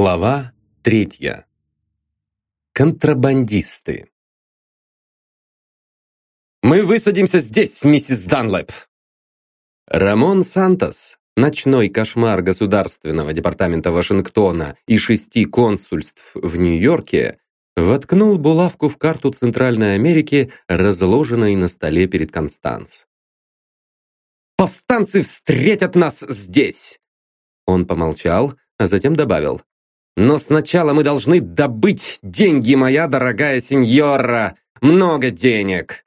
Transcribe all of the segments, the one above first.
Глава третья. Контрабандисты. «Мы высадимся здесь, миссис Данлэп!» Рамон Сантос, ночной кошмар Государственного департамента Вашингтона и шести консульств в Нью-Йорке, воткнул булавку в карту Центральной Америки, разложенной на столе перед Констанц. «Повстанцы встретят нас здесь!» Он помолчал, а затем добавил. Но сначала мы должны добыть деньги, моя дорогая сеньора! Много денег!»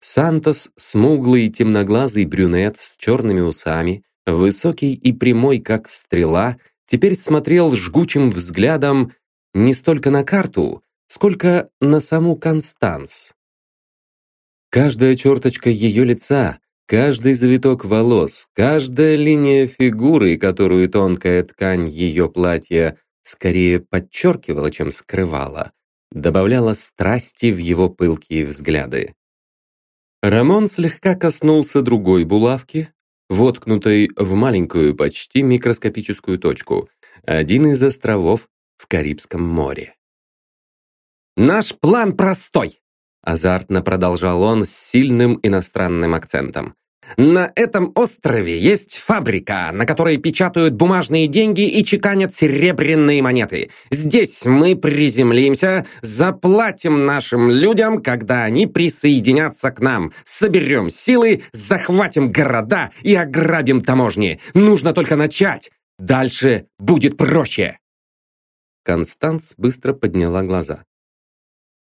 Сантос, смуглый темноглазый брюнет с черными усами, высокий и прямой, как стрела, теперь смотрел жгучим взглядом не столько на карту, сколько на саму Констанс. Каждая черточка ее лица, каждый завиток волос, каждая линия фигуры, которую тонкая ткань ее платья скорее подчеркивала, чем скрывала, добавляла страсти в его пылкие взгляды. Рамон слегка коснулся другой булавки, воткнутой в маленькую, почти микроскопическую точку, один из островов в Карибском море. «Наш план простой!» Азартно продолжал он с сильным иностранным акцентом. На этом острове есть фабрика, на которой печатают бумажные деньги и чеканят серебряные монеты. Здесь мы приземлимся, заплатим нашим людям, когда они присоединятся к нам. Соберем силы, захватим города и ограбим таможни. Нужно только начать. Дальше будет проще. Констанс быстро подняла глаза.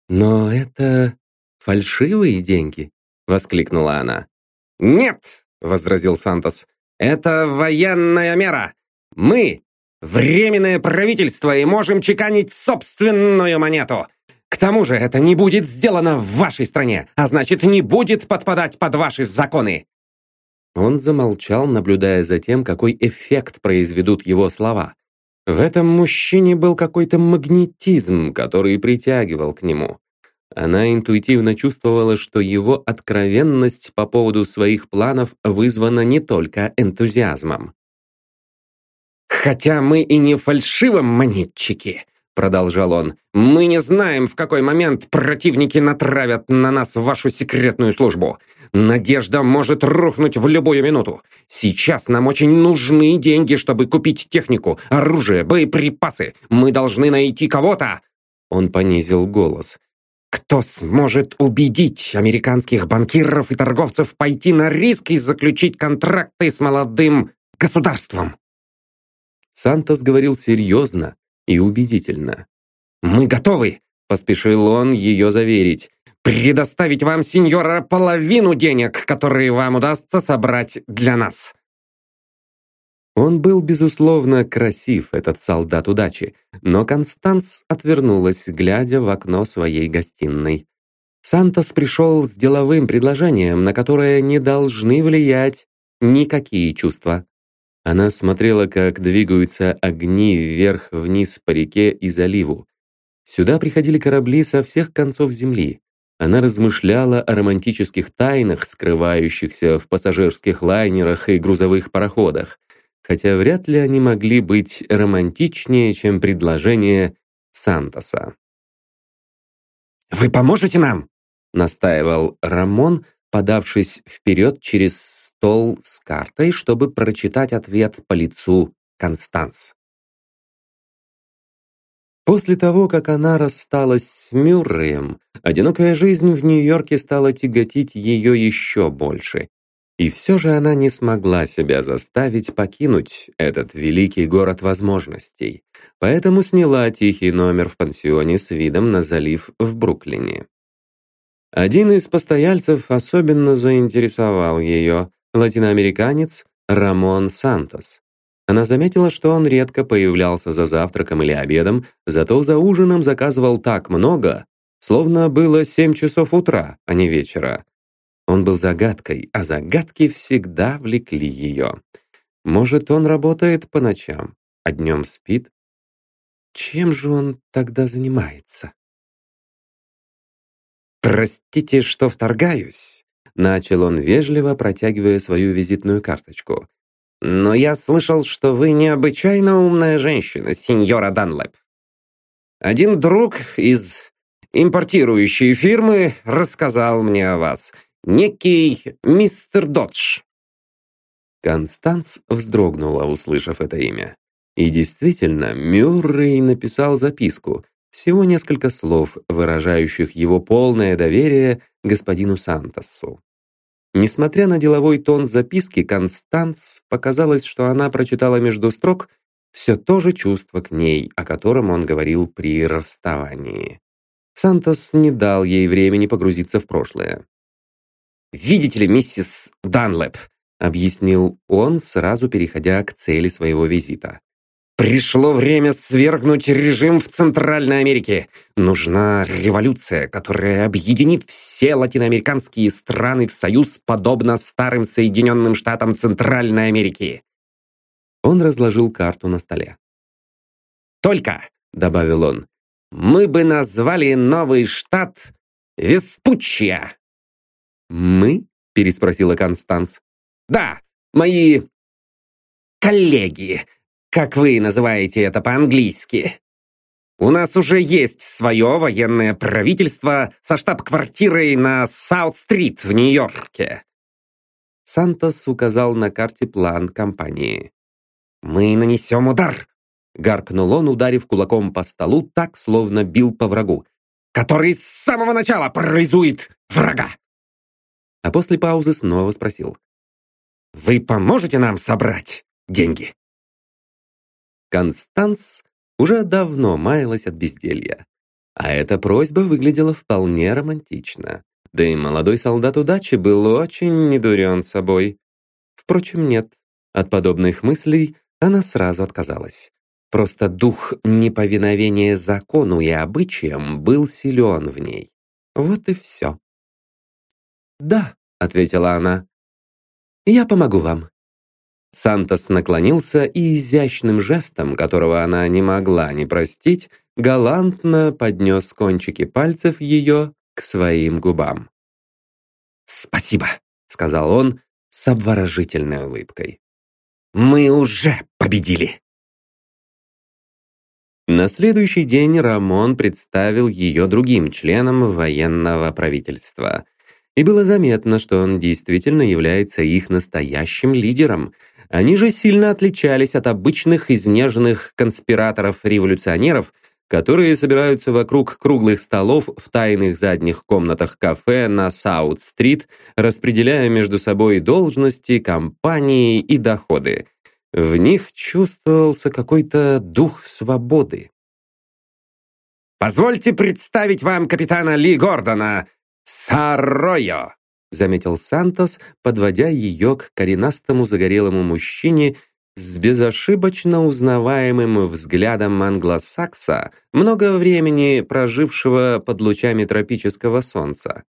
«Но это фальшивые деньги?» — воскликнула она. «Нет!» — возразил Сантос. «Это военная мера! Мы — временное правительство и можем чеканить собственную монету! К тому же это не будет сделано в вашей стране, а значит, не будет подпадать под ваши законы!» Он замолчал, наблюдая за тем, какой эффект произведут его слова. В этом мужчине был какой-то магнетизм, который притягивал к нему. Она интуитивно чувствовала, что его откровенность по поводу своих планов вызвана не только энтузиазмом. «Хотя мы и не фальшивомонетчики», — продолжал он, «мы не знаем, в какой момент противники натравят на нас вашу секретную службу. Надежда может рухнуть в любую минуту. Сейчас нам очень нужны деньги, чтобы купить технику, оружие, боеприпасы. Мы должны найти кого-то». Он понизил голос. Кто сможет убедить американских банкиров и торговцев пойти на риск и заключить контракты с молодым государством? Сантос говорил серьезно и убедительно. «Мы готовы!» – поспешил он ее заверить. «Предоставить вам, сеньора, половину денег, которые вам удастся собрать для нас!» Он был, безусловно, красив, этот солдат удачи, но Констанс отвернулась, глядя в окно своей гостиной. Сантос пришел с деловым предложением, на которое не должны влиять никакие чувства. Она смотрела, как двигаются огни вверх-вниз по реке и заливу. Сюда приходили корабли со всех концов земли. Она размышляла о романтических тайнах, скрывающихся в пассажирских лайнерах и грузовых пароходах хотя вряд ли они могли быть романтичнее, чем предложение Сантоса. «Вы поможете нам?» — настаивал Рамон, подавшись вперед через стол с картой, чтобы прочитать ответ по лицу Констанс. После того, как она рассталась с Мюрреем, одинокая жизнь в Нью-Йорке стала тяготить ее еще больше, и все же она не смогла себя заставить покинуть этот великий город возможностей, поэтому сняла тихий номер в пансионе с видом на залив в Бруклине. Один из постояльцев особенно заинтересовал ее, латиноамериканец Рамон Сантос. Она заметила, что он редко появлялся за завтраком или обедом, зато за ужином заказывал так много, словно было 7 часов утра, а не вечера. Он был загадкой, а загадки всегда влекли ее. Может, он работает по ночам, а днем спит? Чем же он тогда занимается? «Простите, что вторгаюсь», — начал он вежливо, протягивая свою визитную карточку. но я слышал, что вы необычайно умная женщина, сеньора Данлэп. Один друг из импортирующей фирмы рассказал мне о вас. Некий мистер Додж. Констанс вздрогнула, услышав это имя. И действительно, Мюррей написал записку, всего несколько слов, выражающих его полное доверие господину Сантосу. Несмотря на деловой тон записки, Констанс показалось, что она прочитала между строк все то же чувство к ней, о котором он говорил при расставании. Сантос не дал ей времени погрузиться в прошлое. «Видите ли, миссис Данлэп», — объяснил он, сразу переходя к цели своего визита. Пришло время свергнуть режим в Центральной Америке. Нужна революция, которая объединит все латиноамериканские страны в союз, подобно старым Соединенным Штатам Центральной Америки. Он разложил карту на столе. «Только», — добавил он, — «мы бы назвали новый штат Веспуччия». «Мы?» — переспросила Констанс. «Да, мои коллеги, как вы называете это по-английски. У нас уже есть свое военное правительство со штаб-квартирой на Саут-стрит в Нью-Йорке. Сантос указал на карте план компании. «Мы нанесем удар!» — гаркнул он, ударив кулаком по столу так, словно бил по врагу, который с самого начала парализует врага. А после паузы снова спросил. «Вы поможете нам собрать деньги?» Констанс уже давно маялась от безделья. А эта просьба выглядела вполне романтично. Да и молодой солдат удачи был очень недурен собой. Впрочем, нет. От подобных мыслей она сразу отказалась. Просто дух неповиновения закону и обычаям был силен в ней. Вот и все. «Да», — ответила она, — «я помогу вам. Сантос наклонился и изящным жестом, которого она не могла не простить, галантно поднес кончики пальцев ее к своим губам. «Спасибо», — сказал он с обворожительной улыбкой. «Мы уже победили!» На следующий день Рамон представил ее другим членам военного правительства. И было заметно, что он действительно является их настоящим лидером — они же сильно отличались от обычных изнеженных конспираторов-революционеров, которые собираются вокруг круглых столов в тайных задних комнатах кафе на Саут-стрит, распределяя между собой должности, компании и доходы. В них чувствовался какой-то дух свободы. «Позвольте представить вам капитана Ли Гордона, Сарройо!» заметил Сантос, подводя ее к коренастому загорелому мужчине с безошибочно узнаваемым взглядом англосакса, много времени прожившего под лучами тропического солнца.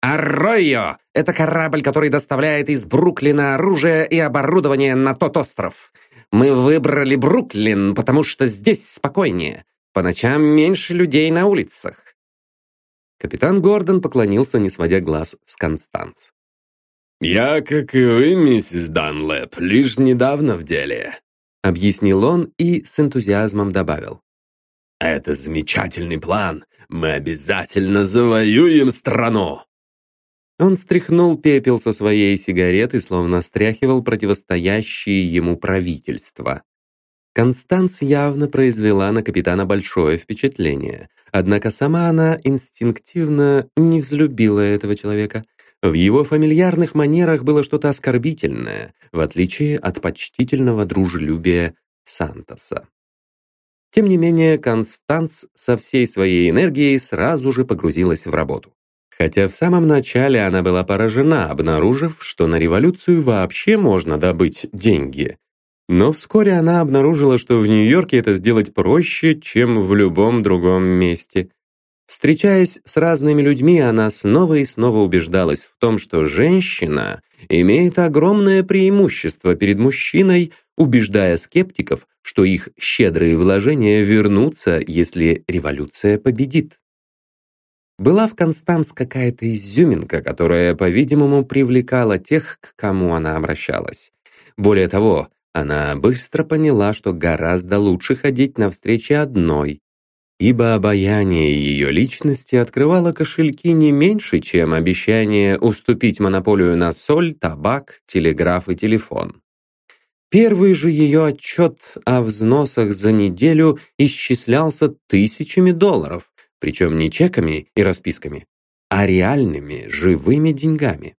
«Арройо — это корабль, который доставляет из Бруклина оружие и оборудование на тот остров. Мы выбрали Бруклин, потому что здесь спокойнее. По ночам меньше людей на улицах. Капитан Гордон поклонился, не сводя глаз с Констанс. «Я, как и вы, миссис Данлэп, лишь недавно в деле», объяснил он и с энтузиазмом добавил. «Это замечательный план. Мы обязательно завоюем страну!» Он стряхнул пепел со своей сигареты, словно стряхивал противостоящее ему правительство. Констанс явно произвела на капитана большое впечатление. Однако сама она инстинктивно не взлюбила этого человека. В его фамильярных манерах было что-то оскорбительное, в отличие от почтительного дружелюбия Сантоса. Тем не менее, Констанс со всей своей энергией сразу же погрузилась в работу. Хотя в самом начале она была поражена, обнаружив, что на революцию вообще можно добыть деньги. Но вскоре она обнаружила, что в Нью-Йорке это сделать проще, чем в любом другом месте. Встречаясь с разными людьми, она снова и снова убеждалась в том, что женщина имеет огромное преимущество перед мужчиной, убеждая скептиков, что их щедрые вложения вернутся, если революция победит. Была в Констанс какая-то изюминка, которая, по-видимому, привлекала тех, к кому она обращалась. Более того, она быстро поняла, что гораздо лучше ходить на встречи одной, ибо обаяние ее личности открывало кошельки не меньше, чем обещание уступить монополию на соль, табак, телеграф и телефон. Первый же ее отчет о взносах за неделю исчислялся тысячами долларов, причем не чеками и расписками, а реальными, живыми деньгами.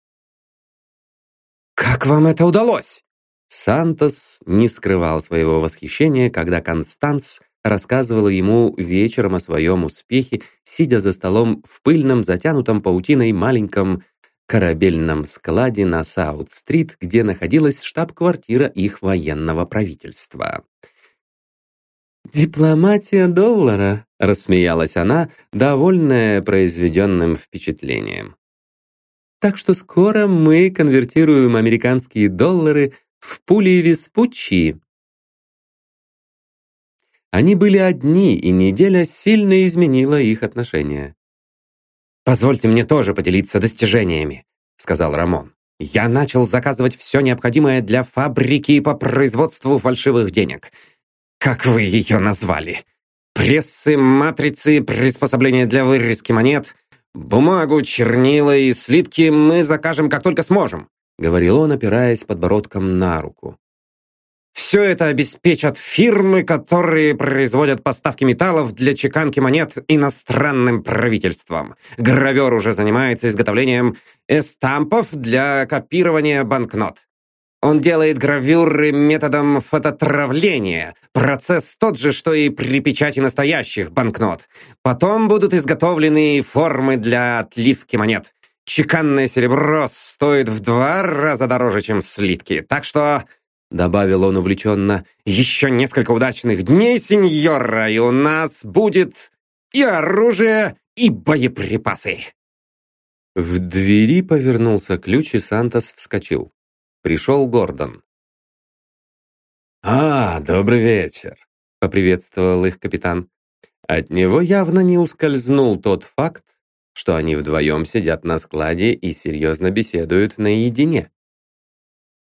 «Как вам это удалось?» Сантос не скрывал своего восхищения, когда Констанс рассказывала ему вечером о своем успехе, сидя за столом в пыльном, затянутом паутиной маленьком корабельном складе на Саут-стрит, где находилась штаб-квартира их военного правительства. «Дипломатия доллара», — рассмеялась она, довольная произведенным впечатлением. «Так что скоро мы конвертируем американские доллары в пули Веспуччи». Они были одни, и неделя сильно изменила их отношения. «Позвольте мне тоже поделиться достижениями», — сказал Рамон. «Я начал заказывать все необходимое для фабрики по производству фальшивых денег. Как вы ее назвали? Прессы, матрицы, приспособления для вырезки монет, бумагу, чернила и слитки мы закажем, как только сможем», — говорил он, опираясь подбородком на руку. Все это обеспечат фирмы, которые производят поставки металлов для чеканки монет иностранным правительствам. Гравер уже занимается изготовлением эстампов для копирования банкнот. Он делает гравюры методом фототравления. Процесс тот же, что и при печати настоящих банкнот. Потом будут изготовлены формы для отливки монет. Чеканное серебро стоит в два раза дороже, чем слитки. Так что Добавил он увлеченно. «Еще несколько удачных дней, сеньора, и у нас будет и оружие, и боеприпасы!» В двери повернулся ключ, и Сантос вскочил. Пришел Гордон. «А, добрый вечер», — поприветствовал их капитан. От него явно не ускользнул тот факт, что они вдвоем сидят на складе и серьезно беседуют наедине.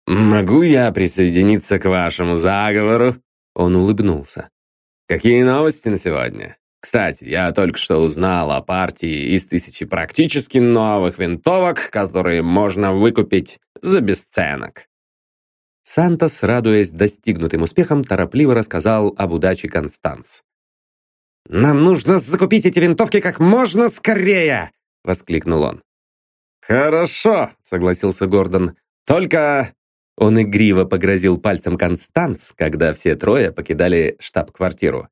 «Могу я присоединиться к вашему заговору?» Он улыбнулся. «Какие новости на сегодня? Кстати, я только что узнал о партии из тысячи практически новых винтовок, которые можно выкупить за бесценок». Сантос, радуясь достигнутым успехам, торопливо рассказал об удаче Констанс. «Нам нужно закупить эти винтовки как можно скорее!» — воскликнул он. «Хорошо», — согласился Гордон. «Только он игриво погрозил пальцем Констанс, когда все трое покидали штаб-квартиру.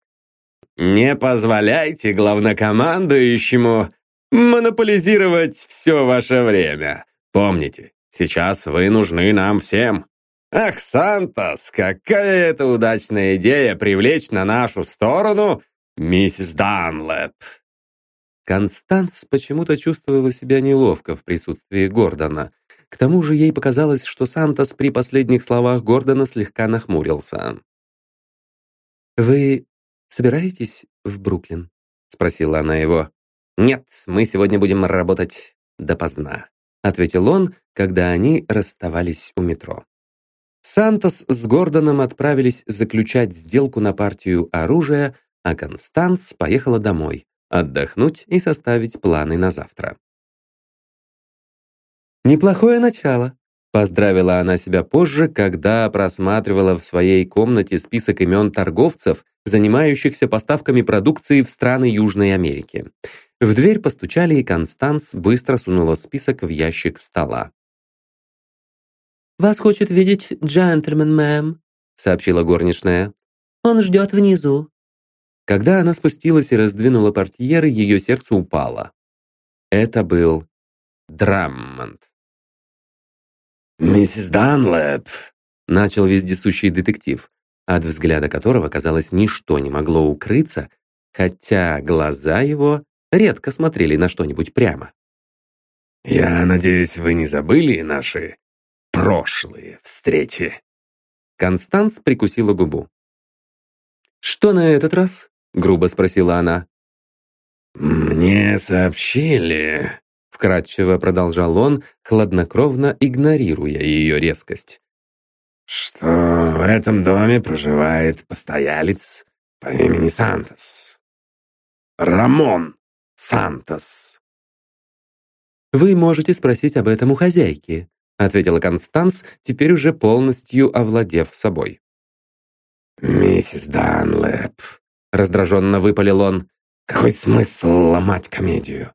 «Не позволяйте главнокомандующему монополизировать все ваше время. Помните, сейчас вы нужны нам всем. Ах, Сантос, какая это удачная идея привлечь на нашу сторону миссис Данлэп!» Констанс почему-то чувствовала себя неловко в присутствии Гордона, к тому же ей показалось, что Сантос при последних словах Гордона слегка нахмурился. «Вы собираетесь в Бруклин?» — спросила она его. «Нет, мы сегодня будем работать допоздна», — ответил он, когда они расставались у метро. Сантос с Гордоном отправились заключать сделку на партию оружия, а Констанс поехала домой, отдохнуть и составить планы на завтра. «Неплохое начало», — поздравила она себя позже, когда просматривала в своей комнате список имен торговцев, занимающихся поставками продукции в страны Южной Америки. В дверь постучали, и Констанс быстро сунула список в ящик стола. «Вас хочет видеть джентльмен, мэм», — сообщила горничная. «Он ждет внизу». Когда она спустилась и раздвинула портьеры, ее сердце упало. Это был Драммонд. «Миссис Данлэп», — начал вездесущий детектив, от взгляда которого, казалось, ничто не могло укрыться, хотя глаза его редко смотрели на что-нибудь прямо. «Я надеюсь, вы не забыли наши прошлые встречи?» Констанс прикусила губу. «Что на этот раз?» — грубо спросила она. «Мне сообщили, Вкратчиво продолжал он, хладнокровно игнорируя ее резкость. что в этом доме проживает постоялец по имени Сантос. Рамон Сантос. «Вы можете спросить об этом у хозяйки», ответила Констанс, теперь уже полностью овладев собой. «Миссис Данлэп», — раздраженно выпалил он, «какой смысл ломать комедию?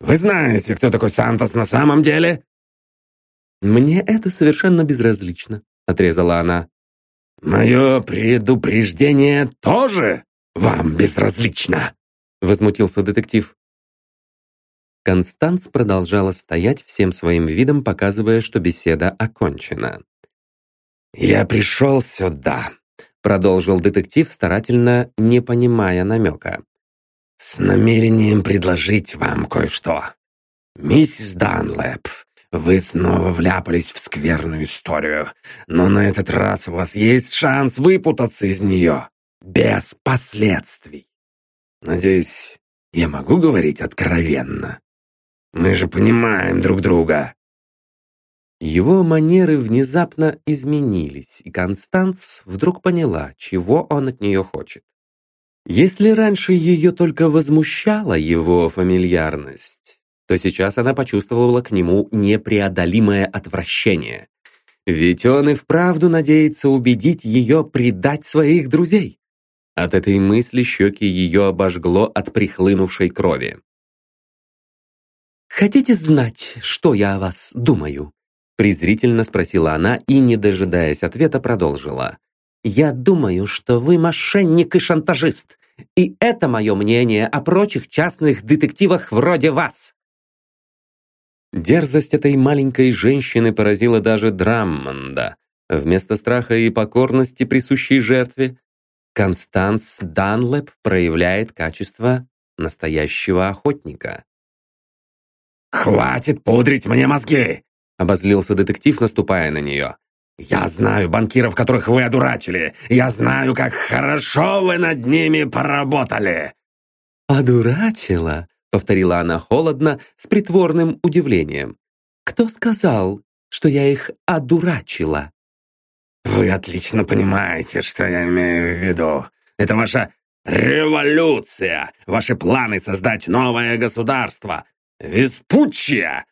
Вы знаете, кто такой Сантос на самом деле?» «Мне это совершенно безразлично», — отрезала она. «Мое предупреждение тоже вам безразлично», — возмутился детектив. Констанц продолжала стоять всем своим видом, показывая, что беседа окончена. «Я пришел сюда», — продолжил детектив, старательно не понимая намека. «С намерением предложить вам кое-что. Миссис Данлэп, вы снова вляпались в скверную историю, но на этот раз у вас есть шанс выпутаться из нее без последствий. Надеюсь, я могу говорить откровенно?» Мы же понимаем друг друга». Его манеры внезапно изменились, и Констанц вдруг поняла, чего он от нее хочет. Если раньше ее только возмущала его фамильярность, то сейчас она почувствовала к нему непреодолимое отвращение. Ведь он и вправду надеется убедить ее предать своих друзей. От этой мысли щеки ее обожгло от прихлынувшей крови. «Хотите знать, что я о вас думаю?» Презрительно спросила она и, не дожидаясь ответа, продолжила. «Я думаю, что вы мошенник и шантажист, и это мое мнение о прочих частных детективах вроде вас». Дерзость этой маленькой женщины поразила даже Драммонда. Вместо страха и покорности, присущей жертве, Констанс Данлэп проявляет качество настоящего охотника. «Хватит пудрить мне мозги!» — обозлился детектив, наступая на нее. «Я знаю банкиров, которых вы одурачили! Я знаю, как хорошо вы над ними поработали!» «Одурачила?» — повторила она холодно, с притворным удивлением. «Кто сказал, что я их одурачила?» «Вы отлично понимаете, что я имею в виду. Это ваша революция, ваши планы создать новое государство, Веспуччия!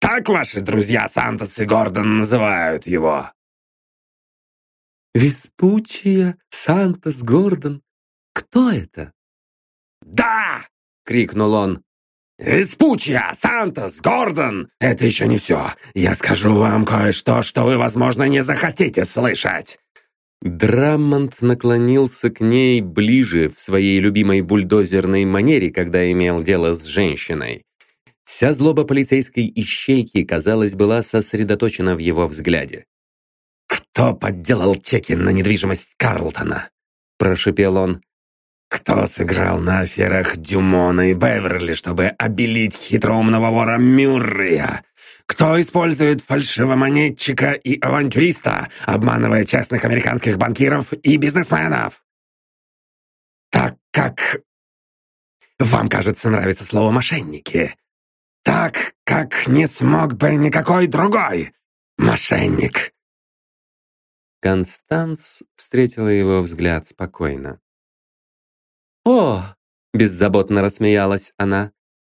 Так ваши друзья Сантос и Гордон называют его?» «Веспуччия, Сантос, Гордон? Кто это?» «Да!» — крикнул он. «Веспуччия, Сантос, Гордон! Это еще не все. Я скажу вам кое-что, что вы, возможно, не захотите слышать. Драммонд наклонился к ней ближе в своей любимой бульдозерной манере, когда имел дело с женщиной. Вся злоба полицейской ищейки, казалось, была сосредоточена в его взгляде. «Кто подделал чеки на недвижимость Карлтона?» – прошипел он. «Кто сыграл на аферах Дюмона и Беверли, чтобы обелить хитроумного вора Мюррея? Кто использует фальшивомонетчика и авантюриста, обманывая частных американских банкиров и бизнесменов?» «Так как...» «Вам, кажется, нравится слово «мошенники», так, как не смог бы никакой другой мошенник. Констанс встретила его взгляд спокойно. «О!» — беззаботно рассмеялась она.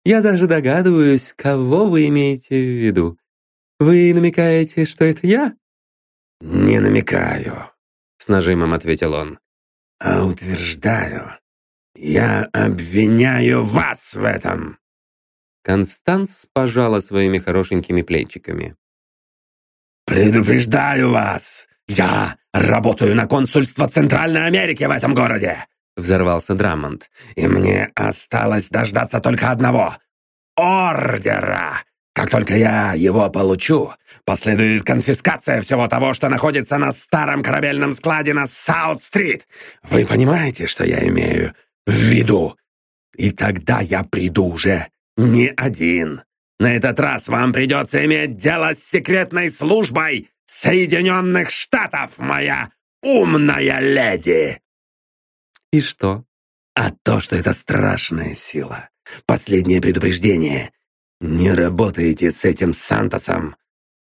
«Я даже догадываюсь, кого вы имеете в виду. Вы намекаете, что это я?» «Не намекаю», — с нажимом ответил он. «А утверждаю, я обвиняю вас в этом». Констанс пожала своими хорошенькими плечиками. «Предупреждаю вас! Я работаю на консульство Центральной Америки в этом городе!» Взорвался Драммонд. «И мне осталось дождаться только одного — ордера! Как только я его получу, последует конфискация всего того, что находится на старом корабельном складе на Саут-стрит. Вы понимаете, что я имею в виду? И тогда я приду уже не один. На этот раз вам придется иметь дело с секретной службой Соединенных Штатов, моя умная леди!» «И что?» «А то, что это страшная сила. Последнее предупреждение. Не работайте с этим Сантосом.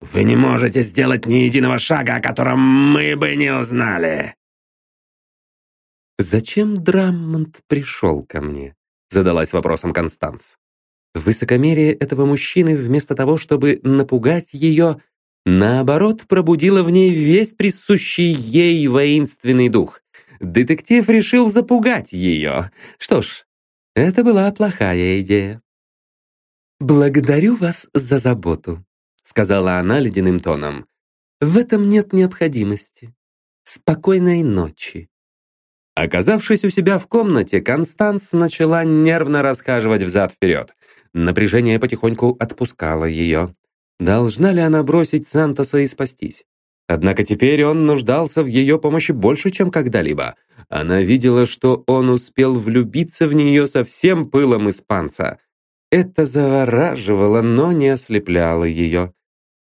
Вы не можете сделать ни единого шага, о котором мы бы не узнали!» «Зачем Драммонд пришел ко мне?» задалась вопросом Констанс. Высокомерие этого мужчины вместо того, чтобы напугать ее, наоборот, пробудило в ней весь присущий ей воинственный дух. Детектив решил запугать ее. Что ж, это была плохая идея. «Благодарю вас за заботу», — сказала она ледяным тоном. «В этом нет необходимости. Спокойной ночи». Оказавшись у себя в комнате, Констанс начала нервно расхаживать взад-вперед. Напряжение потихоньку отпускало ее. Должна ли она бросить Сантоса и спастись? Однако теперь он нуждался в ее помощи больше, чем когда-либо. Она видела, что он успел влюбиться в нее со всем пылом испанца. Это завораживало, но не ослепляло ее.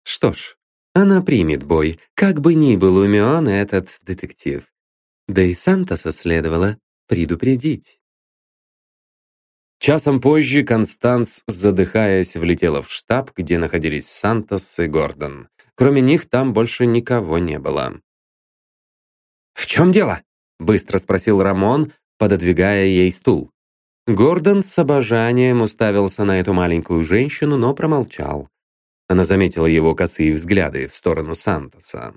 Что ж, она примет бой, как бы ни был умен этот детектив. Да и Сантоса следовало предупредить. Часом позже Констанс, задыхаясь, влетела в штаб, где находились Сантос и Гордон. Кроме них там больше никого не было. «В чем дело?» — быстро спросил Рамон, пододвигая ей стул. Гордон с обожанием уставился на эту маленькую женщину, но промолчал. Она заметила его косые взгляды в сторону Сантоса.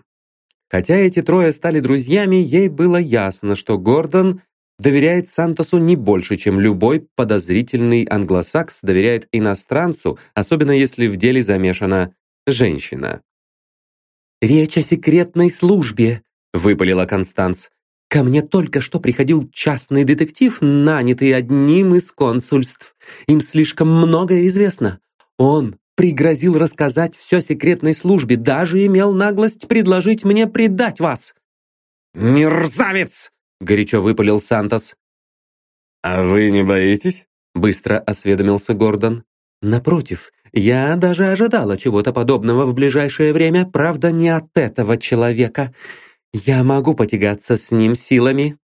Хотя эти трое стали друзьями, ей было ясно, что Гордон доверяет Сантосу не больше, чем любой подозрительный англосакс доверяет иностранцу, особенно если в деле замешана женщина. «Речь о секретной службе», — выпалила Констанс. «Ко мне только что приходил частный детектив, нанятый одним из консульств. Им слишком многое известно. Он Пригрозил рассказать все секретной службе, даже имел наглость предложить мне предать вас!» «Мерзавец!» — горячо выпалил Сантос. «А вы не боитесь?» — быстро осведомился Гордон. «Напротив, я даже ожидала чего-то подобного в ближайшее время, правда, не от этого человека. Я могу потягаться с ним силами».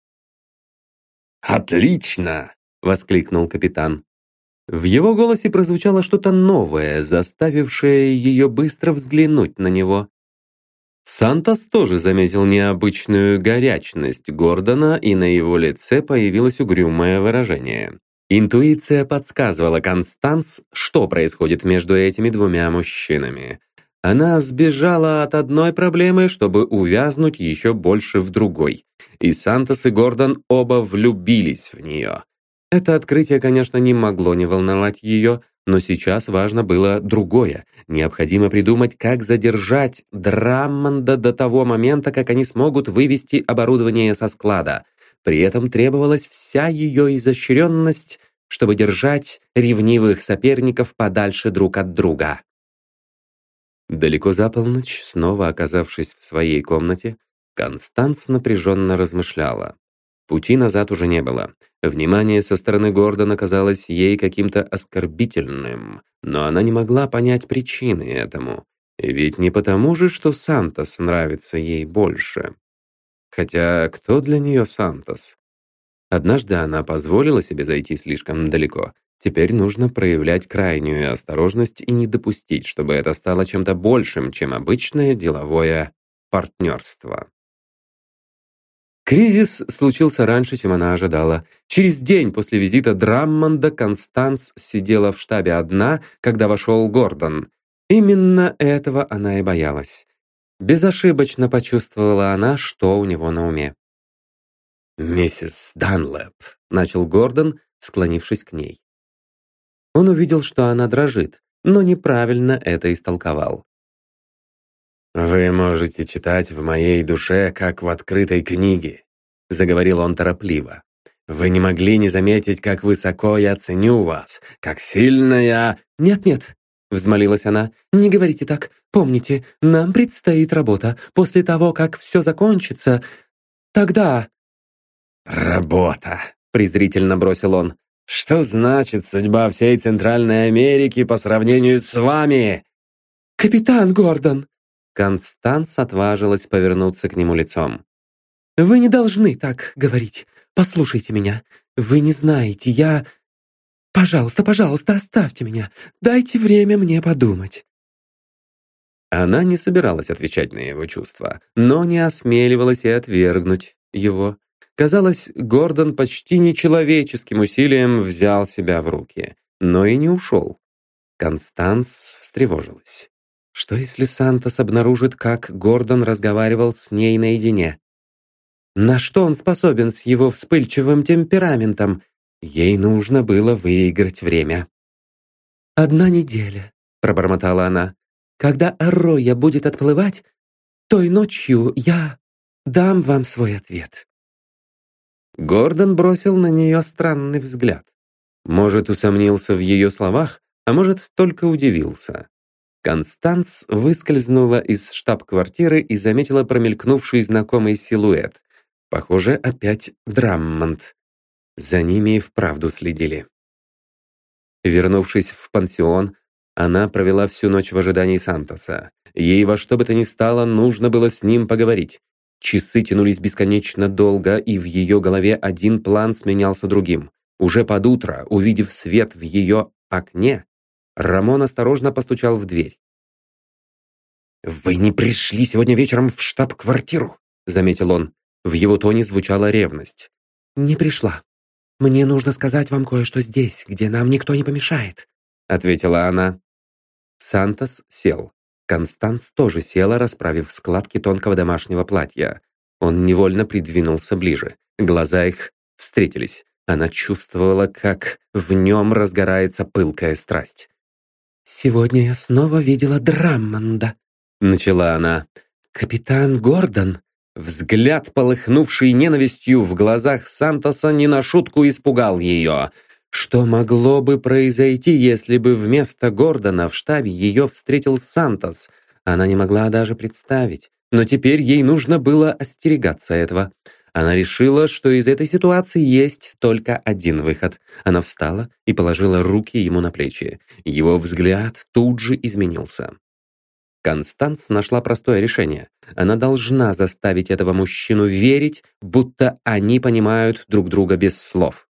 «Отлично!» — воскликнул капитан. В его голосе прозвучало что-то новое, заставившее ее быстро взглянуть на него. Сантос тоже заметил необычную горячность Гордона, и на его лице появилось угрюмое выражение. Интуиция подсказывала Констанс, что происходит между этими двумя мужчинами. Она сбежала от одной проблемы, чтобы увязнуть еще больше в другой. И Сантос и Гордон оба влюбились в нее. Это открытие, конечно, не могло не волновать ее, но сейчас важно было другое. Необходимо придумать, как задержать Драммонда до того момента, как они смогут вывести оборудование со склада. При этом требовалась вся ее изощренность, чтобы держать ревнивых соперников подальше друг от друга. Далеко за полночь, снова оказавшись в своей комнате, Констанс напряженно размышляла. Пути назад уже не было. Внимание со стороны Гордона казалось ей каким-то оскорбительным, но она не могла понять причины этому. Ведь не потому же, что Сантос нравится ей больше. Хотя кто для нее Сантос? Однажды она позволила себе зайти слишком далеко. Теперь нужно проявлять крайнюю осторожность и не допустить, чтобы это стало чем-то большим, чем обычное деловое партнерство. Кризис случился раньше, чем она ожидала. Через день после визита Драммонда Констанс сидела в штабе одна, когда вошел Гордон. Именно этого она и боялась. Безошибочно почувствовала она, что у него на уме. «Миссис Данлэп», — начал Гордон, склонившись к ней. Он увидел, что она дрожит, но неправильно это истолковал. «Вы можете читать в моей душе, как в открытой книге», — заговорил он торопливо. «Вы не могли не заметить, как высоко я ценю вас, как сильно я...» «Нет-нет», — взмолилась она, — «не говорите так. Помните, нам предстоит работа. После того, как все закончится, тогда...» «Работа», — презрительно бросил он. «Что значит судьба всей Центральной Америки по сравнению с вами?» «Капитан Гордон!» Констанс отважилась повернуться к нему лицом. «Вы не должны так говорить. Послушайте меня. Вы не знаете, я... Пожалуйста, пожалуйста, оставьте меня. Дайте время мне подумать». Она не собиралась отвечать на его чувства, но не осмеливалась и отвергнуть его. Казалось, Гордон почти нечеловеческим усилием взял себя в руки, но и не ушел. Констанс встревожилась. Что если Сантос обнаружит, как Гордон разговаривал с ней наедине? На что он способен с его вспыльчивым темпераментом? Ей нужно было выиграть время. «Одна неделя», — пробормотала она. «Когда Арроя будет отплывать, той ночью я дам вам свой ответ». Гордон бросил на нее странный взгляд. Может, усомнился в ее словах, а может, только удивился. Констанс выскользнула из штаб-квартиры и заметила промелькнувший знакомый силуэт. Похоже, опять Драммонд. За ними и вправду следили. Вернувшись в пансион, она провела всю ночь в ожидании Сантоса. Ей во что бы то ни стало нужно было с ним поговорить. Часы тянулись бесконечно долго, и в ее голове один план сменялся другим. Уже под утро, увидев свет в ее окне, Рамон осторожно постучал в дверь. «Вы не пришли сегодня вечером в штаб-квартиру?» заметил он. В его тоне звучала ревность. «Не пришла. Мне нужно сказать вам кое-что здесь, где нам никто не помешает», ответила она. Сантос сел. Констанс тоже села, расправив складки тонкого домашнего платья. Он невольно придвинулся ближе. Глаза их встретились. Она чувствовала, как в нем разгорается пылкая страсть. «Сегодня я снова видела Драммонда», — начала она. «Капитан Гордон». Взгляд, полыхнувший ненавистью в глазах Сантоса, не на шутку испугал ее. Что могло бы произойти, если бы вместо Гордона в штабе ее встретил Сантос? Она не могла даже представить. Но теперь ей нужно было остерегаться этого. Она решила, что из этой ситуации есть только один выход. Она встала и положила руки ему на плечи. Его взгляд тут же изменился. Констанс нашла простое решение. Она должна заставить этого мужчину верить, будто они понимают друг друга без слов.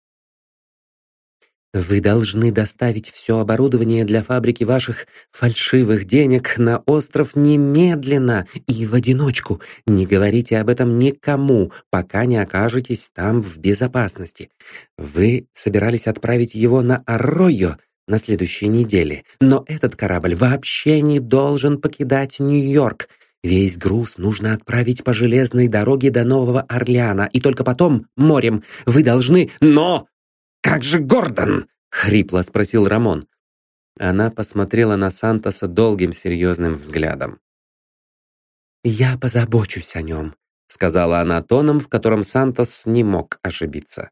Вы должны доставить все оборудование для фабрики ваших фальшивых денег на остров немедленно и в одиночку. Не говорите об этом никому, пока не окажетесь там в безопасности. Вы собирались отправить его на Арройо на следующей неделе, но этот корабль вообще не должен покидать Нью-Йорк. Весь груз нужно отправить по железной дороге до Нового Орлеана, и только потом морем. Вы должны... Но! «Как же Гордон?» — хрипло спросил Рамон. Она посмотрела на Сантоса долгим серьезным взглядом. «Я позабочусь о нем», — сказала она тоном, в котором Сантос не мог ошибиться.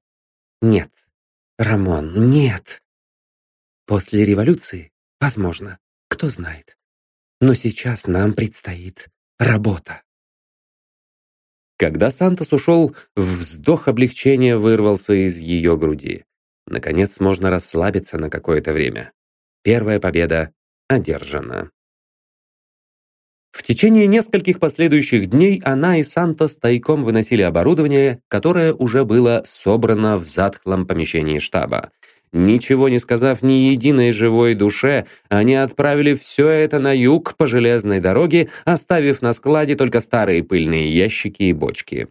«Нет, Рамон, нет. После революции, возможно, кто знает. Но сейчас нам предстоит работа». Когда Сантос ушел, вздох облегчения вырвался из ее груди. Наконец можно расслабиться на какое-то время. Первая победа одержана. В течение нескольких последующих дней она и Сантос тайком выносили оборудование, которое уже было собрано в затхлом помещении штаба. Ничего не сказав ни единой живой душе, они отправили все это на юг по железной дороге, оставив на складе только старые пыльные ящики и бочки.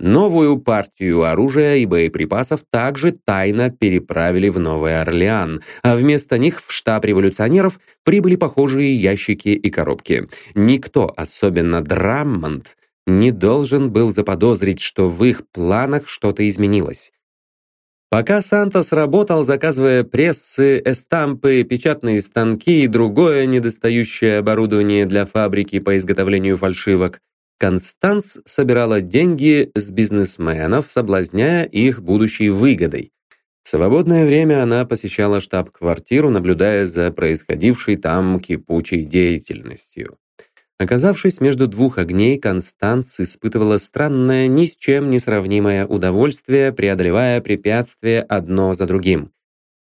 Новую партию оружия и боеприпасов также тайно переправили в Новый Орлеан, а вместо них в штаб революционеров прибыли похожие ящики и коробки. Никто, особенно Драммонд, не должен был заподозрить, что в их планах что-то изменилось. Пока Сантос работал, заказывая прессы, эстампы, печатные станки и другое недостающее оборудование для фабрики по изготовлению фальшивок, Констанс собирала деньги с бизнесменов, соблазняя их будущей выгодой. В свободное время она посещала штаб-квартиру, наблюдая за происходившей там кипучей деятельностью. Оказавшись между двух огней, Констанс испытывала странное, ни с чем не сравнимое удовольствие, преодолевая препятствия одно за другим.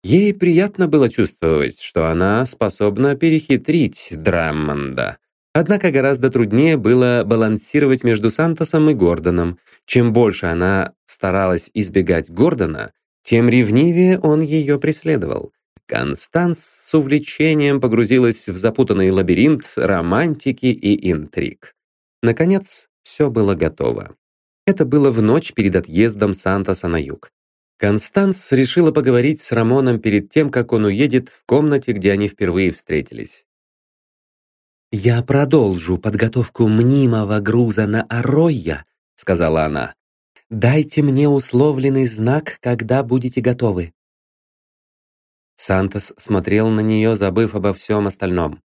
Ей приятно было чувствовать, что она способна перехитрить Драммонда. Однако гораздо труднее было балансировать между Сантосом и Гордоном. Чем больше она старалась избегать Гордона, тем ревнивее он ее преследовал. Констанс с увлечением погрузилась в запутанный лабиринт романтики и интриг. Наконец, все было готово. Это было в ночь перед отъездом Сантоса на юг. Констанс решила поговорить с Рамоном перед тем, как он уедет в комнате, где они впервые встретились. «Я продолжу подготовку мнимого груза на Аройя», — сказала она. «Дайте мне условленный знак, когда будете готовы. Сантос смотрел на нее, забыв обо всем остальном.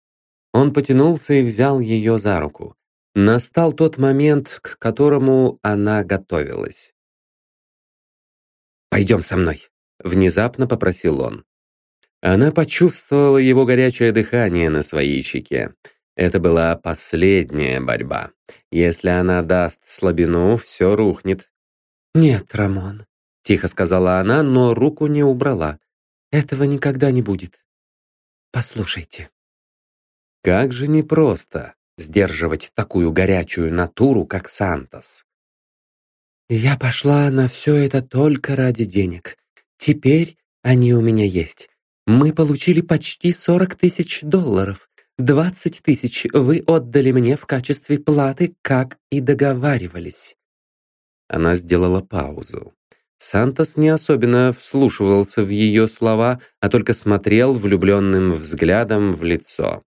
Он потянулся и взял ее за руку. Настал тот момент, к которому она готовилась. «Пойдем со мной», — внезапно попросил он. Она почувствовала его горячее дыхание на своей щеке. Это была последняя борьба. Если она даст слабину, все рухнет. «Нет, Рамон», — тихо сказала она, но руку не убрала. Этого никогда не будет. Послушайте. Как же непросто сдерживать такую горячую натуру, как Сантос. Я пошла на все это только ради денег. Теперь они у меня есть. Мы получили почти 40 тысяч долларов. 20 тысяч вы отдали мне в качестве платы, как и договаривались. Она сделала паузу. Сантос не особенно вслушивался в ее слова, а только смотрел влюбленным взглядом в лицо.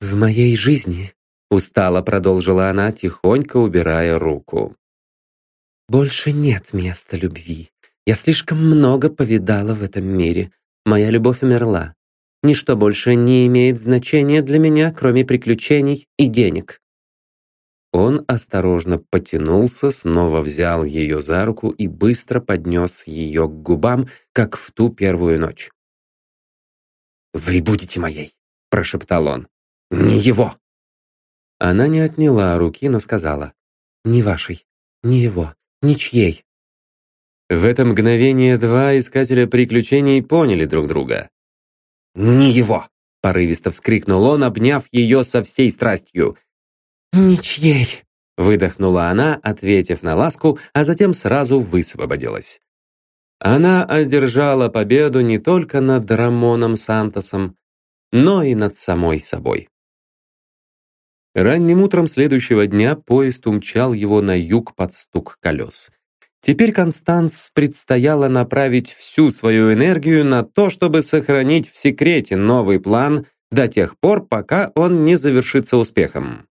«В моей жизни», — устало продолжила она, тихонько убирая руку. «Больше нет места любви. Я слишком много повидала в этом мире. Моя любовь умерла. Ничто больше не имеет значения для меня, кроме приключений и денег. Он осторожно потянулся, снова взял ее за руку и быстро поднес ее к губам, как в ту первую ночь. «Вы будете моей», — прошептал он. «Не его!» Она не отняла руки, но сказала. «Не вашей, не его, ничьей». В это мгновение два искателя приключений поняли друг друга. «Не его!» — порывисто вскрикнул он, обняв ее со всей страстью. «Ничьей!» — выдохнула она, ответив на ласку, а затем сразу высвободилась. Она одержала победу не только над Рамоном Сантосом, но и над самой собой. Ранним утром следующего дня поезд умчал его на юг под стук колес. Теперь Констанс предстояло направить всю свою энергию на то, чтобы сохранить в секрете новый план до тех пор, пока он не завершится успехом.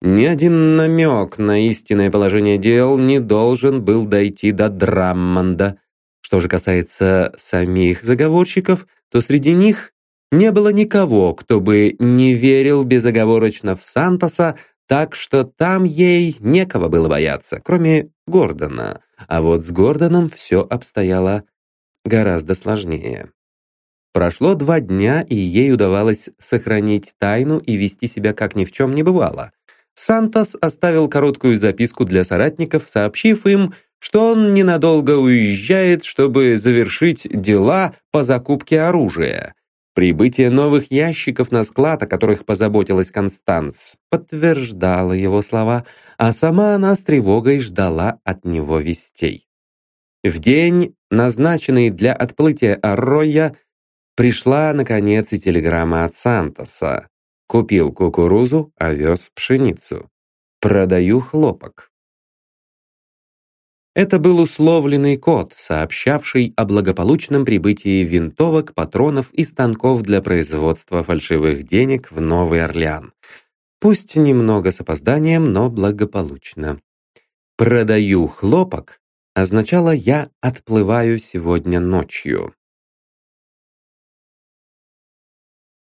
Ни один намек на истинное положение дел не должен был дойти до Драммонда. Что же касается самих заговорщиков, то среди них не было никого, кто бы не верил безоговорочно в Сантоса, так что там ей некого было бояться, кроме Гордона. А вот с Гордоном все обстояло гораздо сложнее. Прошло два дня, и ей удавалось сохранить тайну и вести себя как ни в чем не бывало. Сантос оставил короткую записку для соратников, сообщив им, что он ненадолго уезжает, чтобы завершить дела по закупке оружия. Прибытие новых ящиков на склад, о которых позаботилась Констанс, подтверждало его слова, а сама она с тревогой ждала от него вестей. В день, назначенный для отплытия Арроя, пришла, наконец, и телеграмма от Сантоса. Купил кукурузу, овес пшеницу. Продаю хлопок. Это был условленный код, сообщавший о благополучном прибытии винтовок, патронов и станков для производства фальшивых денег в Новый Орлеан. Пусть немного с опозданием, но благополучно. «Продаю хлопок» означало «я отплываю сегодня ночью».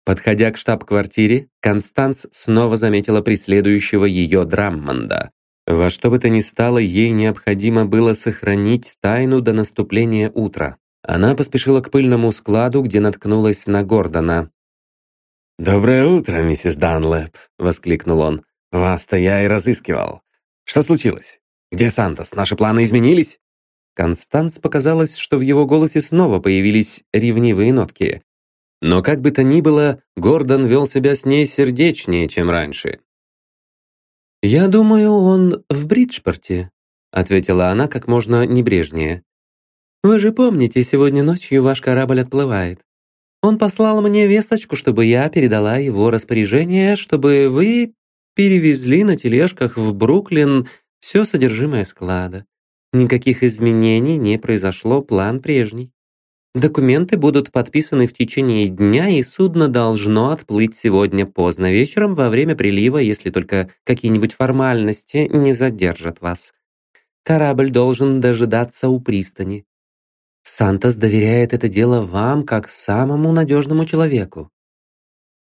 Подходя к штаб-квартире, Констанс снова заметила преследующего ее Драммонда. Во что бы то ни стало, ей необходимо было сохранить тайну до наступления утра. Она поспешила к пыльному складу, где наткнулась на Гордона. «Доброе утро, миссис Данлэп!» — воскликнул он. «Вас-то я и разыскивал. Что случилось? Где Сантос? Наши планы изменились?» Констанс показалось, что в его голосе снова появились ревнивые нотки. Но как бы то ни было, Гордон вел себя с ней сердечнее, чем раньше. «Я думаю, он в Бриджпорте», — ответила она как можно небрежнее. Вы же помните, сегодня ночью ваш корабль отплывает. Он послал мне весточку, чтобы я передала его распоряжение, чтобы вы перевезли на тележках в Бруклин все содержимое склада. Никаких изменений не произошло, план прежний. Документы будут подписаны в течение дня, и судно должно отплыть сегодня поздно вечером во время прилива, если только какие-нибудь формальности не задержат вас. Корабль должен дожидаться у пристани. Сантос доверяет это дело вам как самому надежному человеку.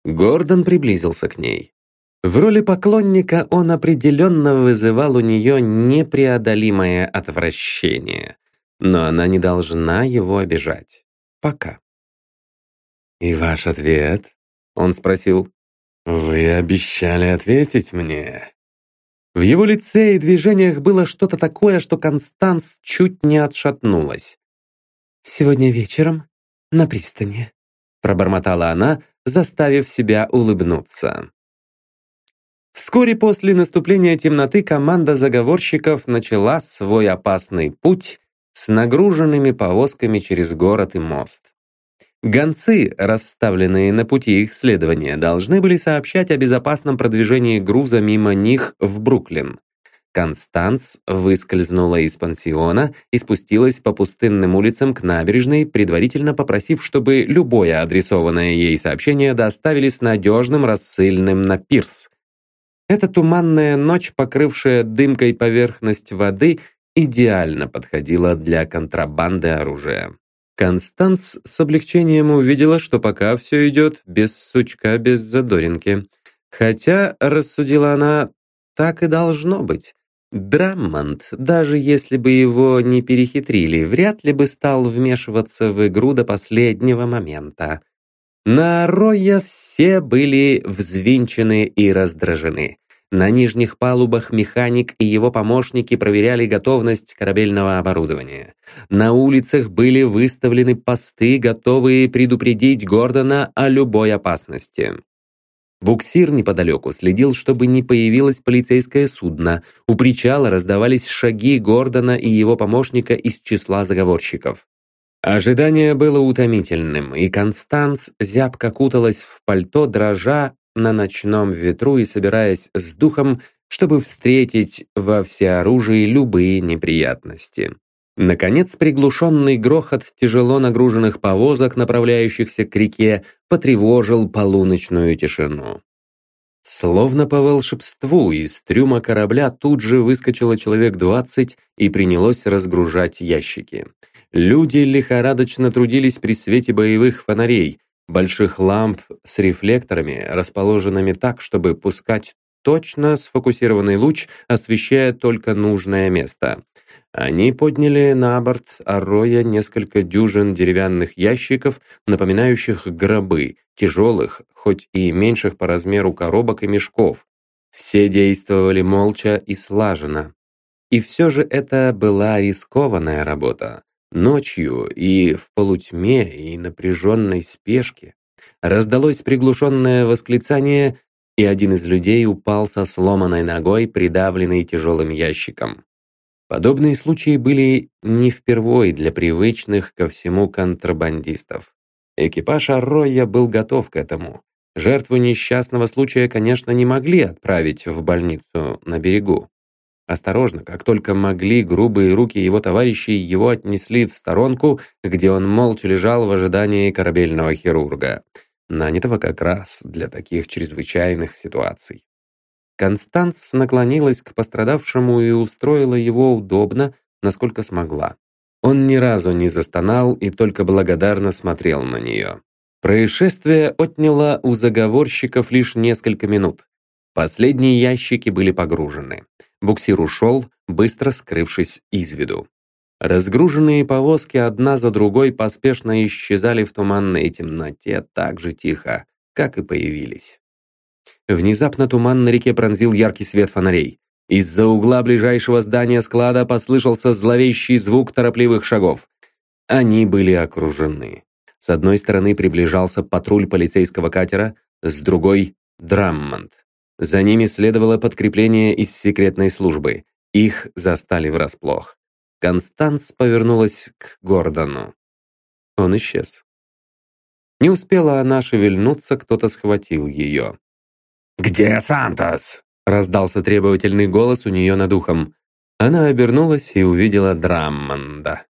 Гордон приблизился к ней. В роли поклонника он определенно вызывал у нее непреодолимое отвращение, но она не должна его обижать. Пока. «И ваш ответ?» — он спросил. «Вы обещали ответить мне?» В его лице и движениях было что-то такое, что Констанс чуть не отшатнулась. «Сегодня вечером на пристани», — пробормотала она, заставив себя улыбнуться. Вскоре после наступления темноты команда заговорщиков начала свой опасный путь с нагруженными повозками через город и мост. Гонцы, расставленные на пути их следования, должны были сообщать о безопасном продвижении груза мимо них в Бруклин. Констанс выскользнула из пансиона и спустилась по пустынным улицам к набережной, предварительно попросив, чтобы любое адресованное ей сообщение доставили с надежным рассыльным на пирс. Эта туманная ночь, покрывшая дымкой поверхность воды, идеально подходила для контрабанды оружия. Констанс с облегчением увидела, что пока все идет без сучка, без задоринки. Хотя, рассудила она, так и должно быть. Драммонд, даже если бы его не перехитрили, вряд ли бы стал вмешиваться в игру до последнего момента. На Роя все были взвинчены и раздражены. На нижних палубах механик и его помощники проверяли готовность корабельного оборудования. На улицах были выставлены посты, готовые предупредить Гордона о любой опасности. Буксир неподалеку следил, чтобы не появилось полицейское судно. У причала раздавались шаги Гордона и его помощника из числа заговорщиков. Ожидание было утомительным, и Констанс зябко куталась в пальто, дрожа на ночном ветру и собираясь с духом, чтобы встретить во всеоружии любые неприятности. Наконец, приглушенный грохот тяжело нагруженных повозок, направляющихся к реке, потревожил полуночную тишину. Словно по волшебству из трюма корабля тут же выскочило человек двадцать и принялось разгружать ящики. Люди лихорадочно трудились при свете боевых фонарей, больших ламп с рефлекторами, расположенными так, чтобы пускать точно сфокусированный луч, освещая только нужное место. Они подняли на борт Арроя несколько дюжин деревянных ящиков, напоминающих гробы, тяжелых, хоть и меньших по размеру коробок и мешков. Все действовали молча и слаженно. И все же это была рискованная работа. Ночью и в полутьме и напряженной спешке раздалось приглушенное восклицание, и один из людей упал со сломанной ногой, придавленный тяжелым ящиком. Подобные случаи были не впервой для привычных ко всему контрабандистов. Экипаж Арроя был готов к этому. Жертву несчастного случая, конечно, не могли отправить в больницу на берегу. Осторожно, как только могли, грубые руки его товарищей его отнесли в сторонку, где он молча лежал в ожидании корабельного хирурга, нанятого как раз для таких чрезвычайных ситуаций. Констанс наклонилась к пострадавшему и устроила его удобно, насколько смогла. Он ни разу не застонал и только благодарно смотрел на нее. Происшествие отняло у заговорщиков лишь несколько минут. Последние ящики были погружены. Буксир ушел, быстро скрывшись из виду. Разгруженные повозки одна за другой поспешно исчезали в туманной темноте так же тихо, как и появились. Внезапно туман на реке пронзил яркий свет фонарей. Из-за угла ближайшего здания склада послышался зловещий звук торопливых шагов. Они были окружены. С одной стороны приближался патруль полицейского катера, с другой — Драммонд. За ними следовало подкрепление из секретной службы. Их застали врасплох. Констанс повернулась к Гордону. Он исчез. Не успела она шевельнуться, кто-то схватил ее. «Где Сантос?» раздался требовательный голос у нее над ухом. Она обернулась и увидела Драммонда.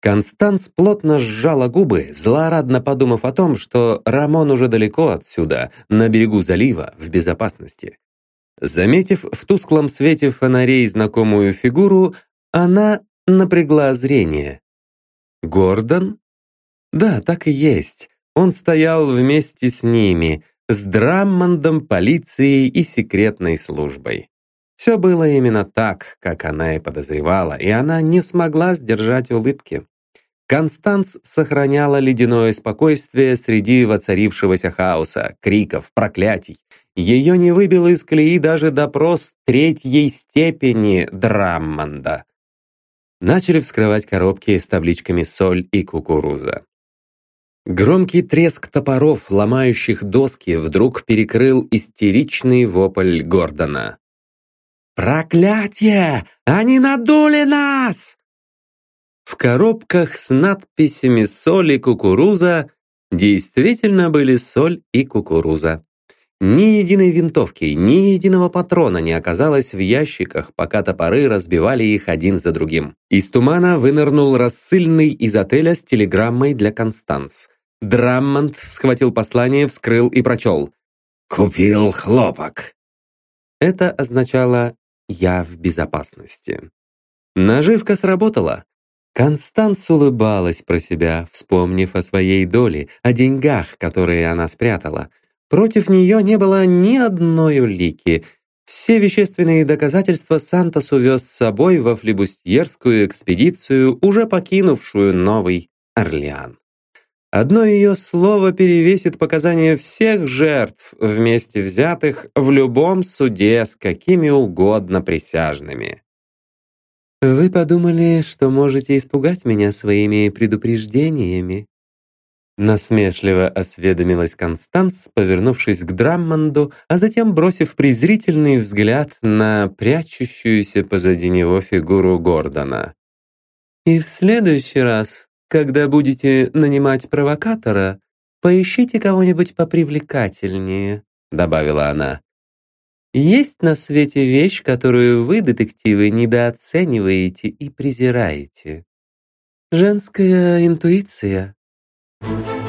Констанс плотно сжала губы, злорадно подумав о том, что Рамон уже далеко отсюда, на берегу залива, в безопасности. Заметив в тусклом свете фонарей знакомую фигуру, она напрягла зрение. Гордон? Да, так и есть. Он стоял вместе с ними, с Драммондом, полицией и секретной службой. Все было именно так, как она и подозревала, и она не смогла сдержать улыбки. Констанс сохраняла ледяное спокойствие среди воцарившегося хаоса, криков, проклятий. Ее не выбил из колеи даже допрос третьей степени Драммонда. Начали вскрывать коробки с табличками «Соль» и «Кукуруза». Громкий треск топоров, ломающих доски, вдруг перекрыл истеричный вопль Гордона. «Проклятие! Они надули нас!» В коробках с надписями «Соль» и «Кукуруза» действительно были соль и кукуруза. Ни единой винтовки, ни единого патрона не оказалось в ящиках, пока топоры разбивали их один за другим. Из тумана вынырнул рассыльный из отеля с телеграммой для Констанс. Драммонд схватил послание, вскрыл и прочел. «Купил хлопок». Это означало «я в безопасности». Наживка сработала. Констанс улыбалась про себя, вспомнив о своей доле, о деньгах, которые она спрятала. Против нее не было ни одной улики. Все вещественные доказательства Сантос увез с собой во флебустьерскую экспедицию, уже покинувшую Новый Орлеан. Одно ее слово перевесит показания всех жертв, вместе взятых в любом суде с какими угодно присяжными. «Вы подумали, что можете испугать меня своими предупреждениями?» Насмешливо осведомилась Констанс, повернувшись к Драммонду, а затем бросив презрительный взгляд на прячущуюся позади него фигуру Гордона. «И в следующий раз, когда будете нанимать провокатора, поищите кого-нибудь попривлекательнее», добавила она. «Есть на свете вещь, которую вы, детективы, недооцениваете и презираете. Женская интуиция». Thank you.